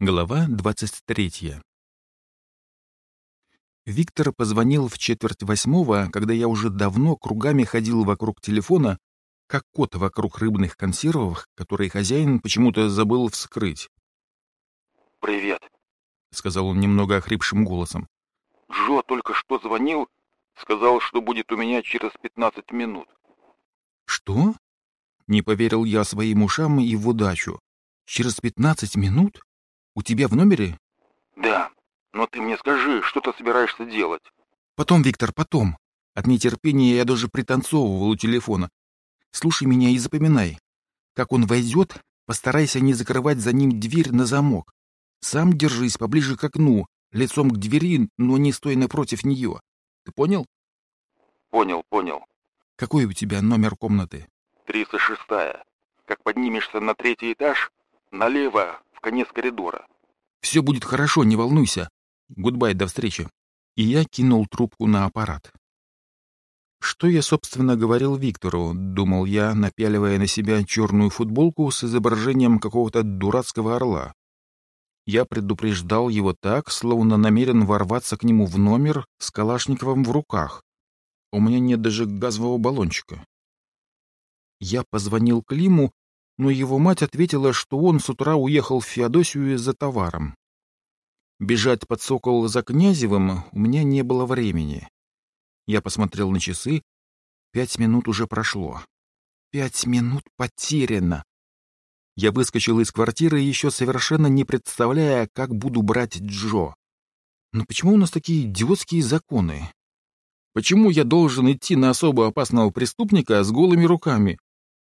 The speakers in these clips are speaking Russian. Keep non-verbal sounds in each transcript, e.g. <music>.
Глава 23 Виктор позвонил в четверть восьмого, когда я уже давно кругами ходил вокруг телефона, как кот вокруг рыбных консервов, которые хозяин почему-то забыл вскрыть. «Привет», — сказал он немного охрипшим голосом. «Джо только что звонил, сказал, что будет у меня через пятнадцать минут». «Что?» Не поверил я своим ушам и в удачу. «Через пятнадцать минут? У тебя в номере?» «Да, но ты мне скажи, что ты собираешься делать?» «Потом, Виктор, потом. От нетерпения я даже пританцовывал у телефона. Слушай меня и запоминай. Как он войдет, постарайся не закрывать за ним дверь на замок. Сам держись поближе к окну, лицом к двери, но не стой напротив нее. Ты понял? Понял, понял. Какой у тебя номер комнаты? 306-я. Как поднимешься на третий этаж, налево, в конец коридора. Все будет хорошо, не волнуйся. Goodbye, до встречи. И я кинул трубку на аппарат. Что я, собственно, говорил Виктору, думал я, напяливая на себя черную футболку с изображением какого-то дурацкого орла. Я предупреждал его так, словно намерен ворваться к нему в номер с Калашниковым в руках. У меня нет даже газового баллончика. Я позвонил Климу, но его мать ответила, что он с утра уехал в Феодосию за товаром. Бежать под сокол за Князевым у меня не было времени. Я посмотрел на часы. Пять минут уже прошло. Пять минут потеряно. Я выскочил из квартиры, еще совершенно не представляя, как буду брать Джо. Но почему у нас такие идиотские законы? Почему я должен идти на особо опасного преступника с голыми руками,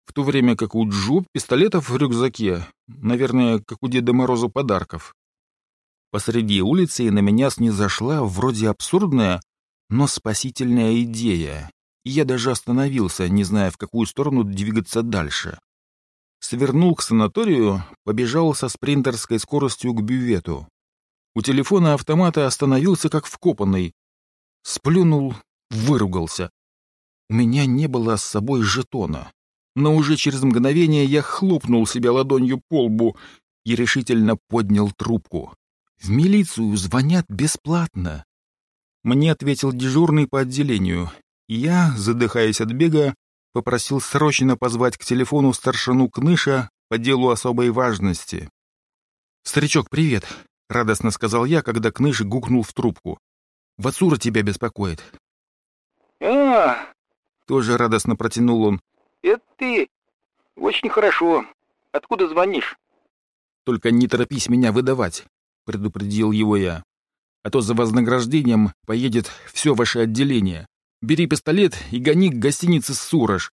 в то время как у Джо пистолетов в рюкзаке, наверное, как у Деда Мороза подарков? Посреди улицы на меня снизошла вроде абсурдная, но спасительная идея, и я даже остановился, не зная, в какую сторону двигаться дальше. Свернул к санаторию, побежал со спринтерской скоростью к бювету. У телефона автомата остановился как вкопанный. Сплюнул, выругался. У меня не было с собой жетона, но уже через мгновение я хлопнул себя ладонью по лбу и решительно поднял трубку. В милицию звонят бесплатно. Мне ответил дежурный по отделению, и я, задыхаясь от бега, попросил срочно позвать к телефону старшину Кныша по делу особой важности. «Старичок, привет!» — радостно сказал я, когда Кныш гукнул в трубку. «Вацура тебя беспокоит». «А, Тоже радостно протянул он. Это ты? Очень хорошо. Откуда звонишь?» «Только не торопись меня выдавать», — предупредил его я. «А то за вознаграждением поедет все ваше отделение. Бери пистолет и гони к гостинице «Сурож».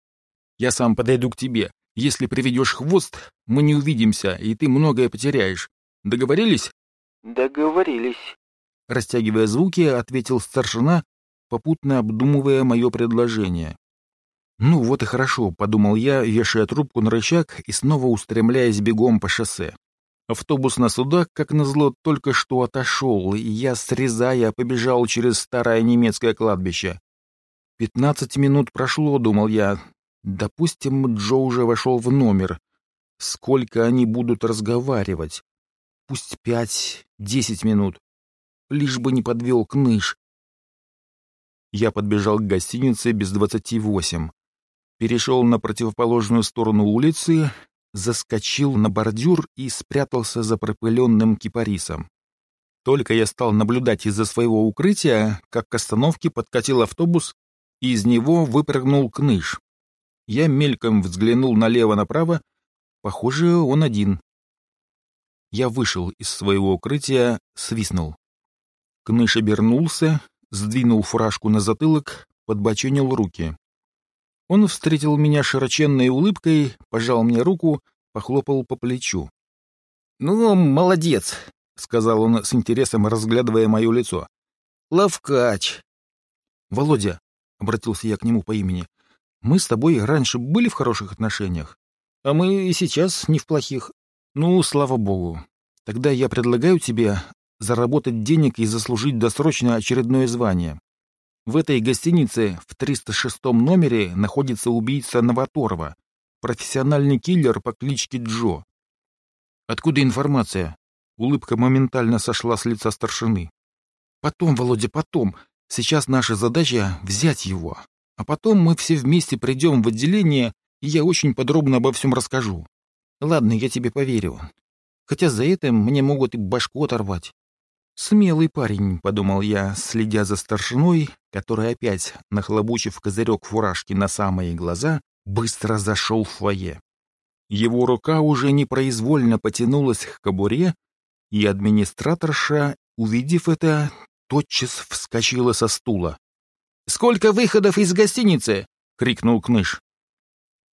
Я сам подойду к тебе. Если приведешь хвост, мы не увидимся, и ты многое потеряешь. Договорились?» «Договорились». Растягивая звуки, ответил старшина, попутно обдумывая мое предложение. «Ну вот и хорошо», — подумал я, вешая трубку на рычаг и снова устремляясь бегом по шоссе. Автобус на судак, как назло, только что отошел, и я, срезая, побежал через старое немецкое кладбище. Пятнадцать минут прошло, думал я. Допустим, Джо уже вошел в номер. Сколько они будут разговаривать? Пусть пять, десять минут. Лишь бы не подвел кныш. Я подбежал к гостинице без двадцати восемь. Перешел на противоположную сторону улицы, заскочил на бордюр и спрятался за пропыленным кипарисом. Только я стал наблюдать из-за своего укрытия, как к остановке подкатил автобус, и из него выпрыгнул кныш. Я мельком взглянул налево-направо, похоже, он один. Я вышел из своего укрытия, свистнул. Кныш обернулся, сдвинул фуражку на затылок, подбоченил руки. Он встретил меня широченной улыбкой, пожал мне руку, похлопал по плечу. «Ну, молодец», — сказал он с интересом, разглядывая мое лицо. «Ловкач». «Володя», — обратился я к нему по имени, — «мы с тобой раньше были в хороших отношениях, а мы и сейчас не в плохих. Ну, слава богу. Тогда я предлагаю тебе заработать денег и заслужить досрочно очередное звание. В этой гостинице в 306 номере находится убийца Новоторова, профессиональный киллер по кличке Джо. Откуда информация? Улыбка моментально сошла с лица старшины. «Потом, Володя, потом. Сейчас наша задача — взять его. А потом мы все вместе придем в отделение, и я очень подробно обо всем расскажу. Ладно, я тебе поверю. Хотя за это мне могут и башку оторвать. «Смелый парень», — подумал я, следя за старшиной, который опять, нахлобучив козырек фуражки на самые глаза, быстро зашел в фойе. Его рука уже непроизвольно потянулась к кобуре, и администраторша, увидев это, тотчас вскочила со стула. «Сколько выходов из гостиницы?» — крикнул Кныш.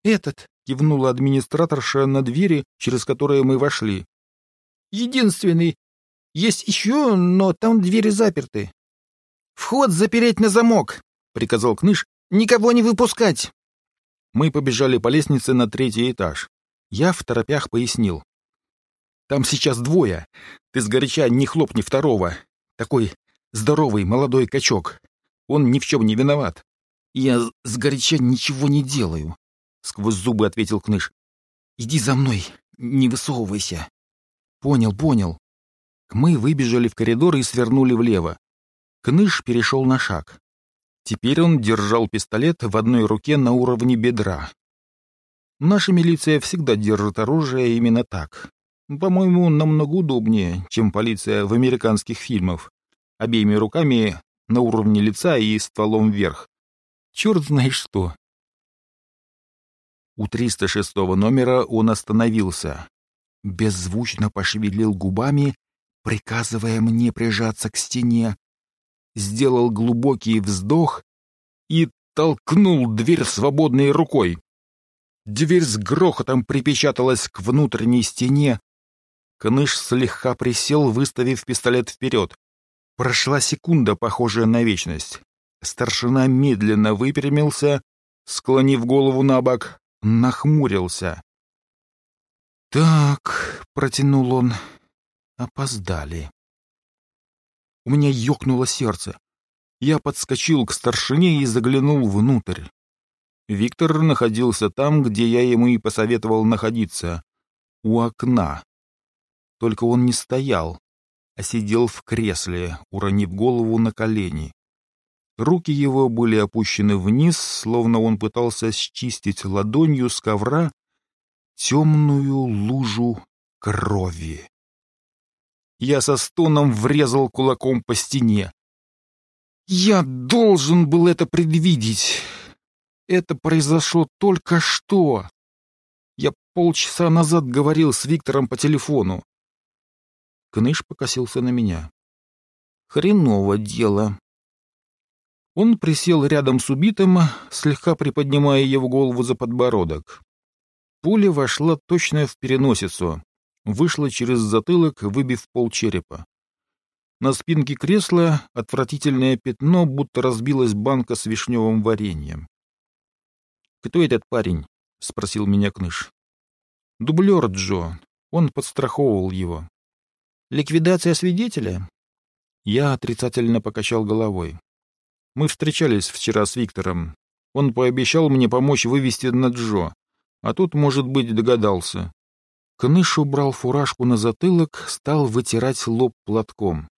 «Этот», — кивнула администраторша на двери, через которые мы вошли. «Единственный. Есть еще, но там двери заперты». «Вход запереть на замок», — приказал Кныш. «Никого не выпускать». Мы побежали по лестнице на третий этаж. Я в торопях пояснил. «Там сейчас двое. Ты сгоряча не хлопни второго. Такой здоровый молодой качок. Он ни в чем не виноват». «Я сгоряча ничего не делаю», — сквозь зубы ответил Кныш. «Иди за мной, не высовывайся». «Понял, понял». Мы выбежали в коридор и свернули влево. Кныш перешел на шаг. Теперь он держал пистолет в одной руке на уровне бедра. Наша милиция всегда держит оружие именно так. По-моему, намного удобнее, чем полиция в американских фильмах. Обеими руками на уровне лица и стволом вверх. Черт знает что. У 306 номера он остановился. Беззвучно пошевелил губами, приказывая мне прижаться к стене, сделал глубокий вздох и толкнул дверь свободной рукой. Дверь с грохотом припечаталась к внутренней стене. Кныш слегка присел, выставив пистолет вперед. Прошла секунда, похожая на вечность. Старшина медленно выпрямился, склонив голову на бок, нахмурился. «Так», — протянул он, — «опоздали». У меня ёкнуло сердце. Я подскочил к старшине и заглянул внутрь. Виктор находился там, где я ему и посоветовал находиться, у окна. Только он не стоял, а сидел в кресле, уронив голову на колени. Руки его были опущены вниз, словно он пытался счистить ладонью с ковра темную лужу крови. Я со стоном врезал кулаком по стене. Я должен был это предвидеть. Это произошло только что. Я полчаса назад говорил с Виктором по телефону. Кныш покосился на меня. Хреново дело. Он присел рядом с убитым, слегка приподнимая его голову за подбородок. Пуля вошла точно в переносицу, вышла через затылок, выбив пол черепа. На спинке кресла отвратительное пятно, будто разбилась банка с вишневым вареньем. «Кто этот парень?» — спросил меня Кныш. «Дублер Джо. Он подстраховывал его». «Ликвидация свидетеля?» Я отрицательно покачал головой. «Мы встречались вчера с Виктором. Он пообещал мне помочь вывести на Джо, а тут, может быть, догадался. Кныш убрал фуражку на затылок, стал вытирать лоб платком.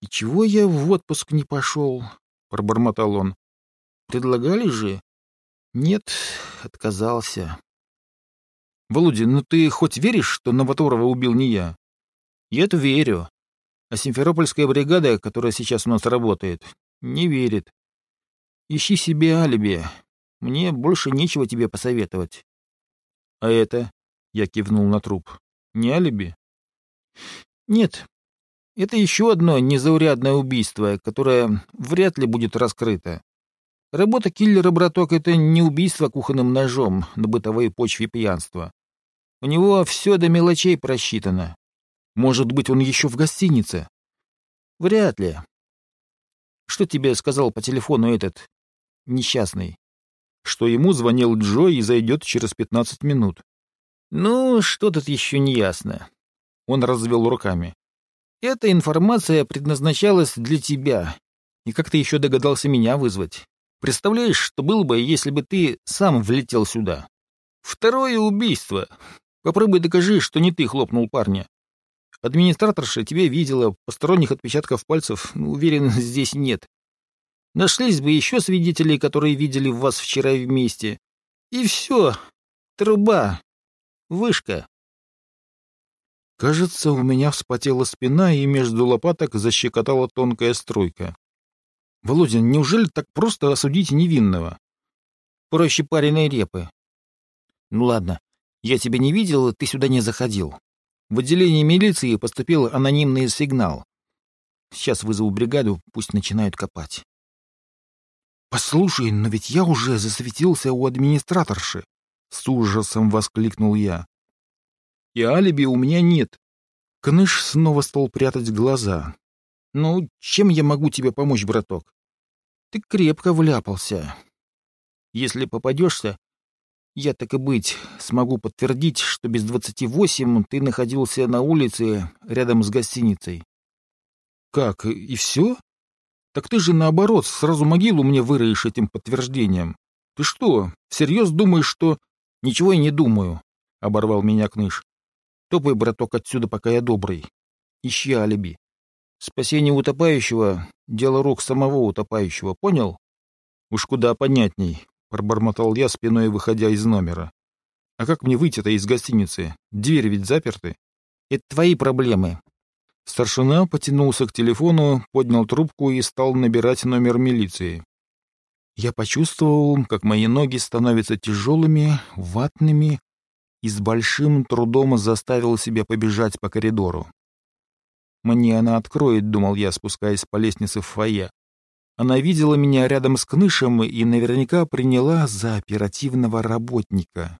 «И чего я в отпуск не пошел?» — пробормотал он. «Предлагали же?» «Нет, отказался». «Володя, ну ты хоть веришь, что Новоторова убил не я?» «Я-то верю. А Симферопольская бригада, которая сейчас у нас работает, не верит. Ищи себе алиби. Мне больше нечего тебе посоветовать». «А это?» Я кивнул на труп. Не алиби? Нет. Это еще одно незаурядное убийство, которое вряд ли будет раскрыто. Работа киллера, браток, это не убийство кухонным ножом на бытовой почве пьянства. У него все до мелочей просчитано. Может быть, он еще в гостинице? Вряд ли. Что тебе сказал по телефону этот несчастный? Что ему звонил Джо и зайдет через пятнадцать минут. «Ну, что тут еще не ясно?» Он развел руками. «Эта информация предназначалась для тебя. И как ты еще догадался меня вызвать? Представляешь, что было бы, если бы ты сам влетел сюда? Второе убийство. Попробуй докажи, что не ты хлопнул парня». Администраторша тебя видела, посторонних отпечатков пальцев, ну, уверен, <laughs> здесь нет. Нашлись бы еще свидетели, которые видели вас вчера вместе. И все. Труба. Вышка. Кажется, у меня вспотела спина, и между лопаток защекотала тонкая струйка. Володя, неужели так просто осудить невинного? Проще пареной репы. Ну ладно, я тебя не видел, ты сюда не заходил. В отделении милиции поступил анонимный сигнал. Сейчас вызову бригаду, пусть начинают копать. «Послушай, но ведь я уже засветился у администраторши!» — с ужасом воскликнул я. «И алиби у меня нет». Кныш снова стал прятать глаза. «Ну, чем я могу тебе помочь, браток?» «Ты крепко вляпался. Если попадешься, я, так и быть, смогу подтвердить, что без двадцати восемь ты находился на улице рядом с гостиницей». «Как, и все?» Так ты же, наоборот, сразу могилу мне выроешь этим подтверждением. Ты что, всерьез думаешь, что... Ничего я не думаю, — оборвал меня Кныш. Топай, браток, отсюда, пока я добрый. Ищи алиби. Спасение утопающего — дело рук самого утопающего, понял? Уж куда понятней, — пробормотал я, спиной выходя из номера. А как мне выйти-то из гостиницы? Двери ведь заперты. Это твои проблемы, Старшина потянулся к телефону, поднял трубку и стал набирать номер милиции. Я почувствовал, как мои ноги становятся тяжелыми, ватными, и с большим трудом заставил себя побежать по коридору. «Мне она откроет», — думал я, спускаясь по лестнице в фойе. Она видела меня рядом с Кнышем и наверняка приняла за оперативного работника.